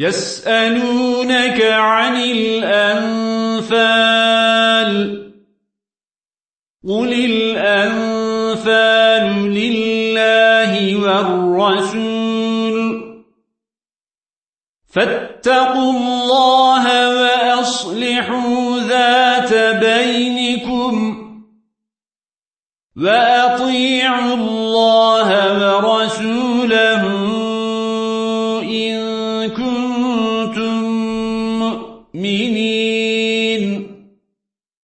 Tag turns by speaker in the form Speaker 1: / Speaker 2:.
Speaker 1: يسألونك عن الأنفال قل الأنفال لله والرسول فاتقوا الله وأصلحوا ذات بينكم وأطيعوا كنتم مؤمنين.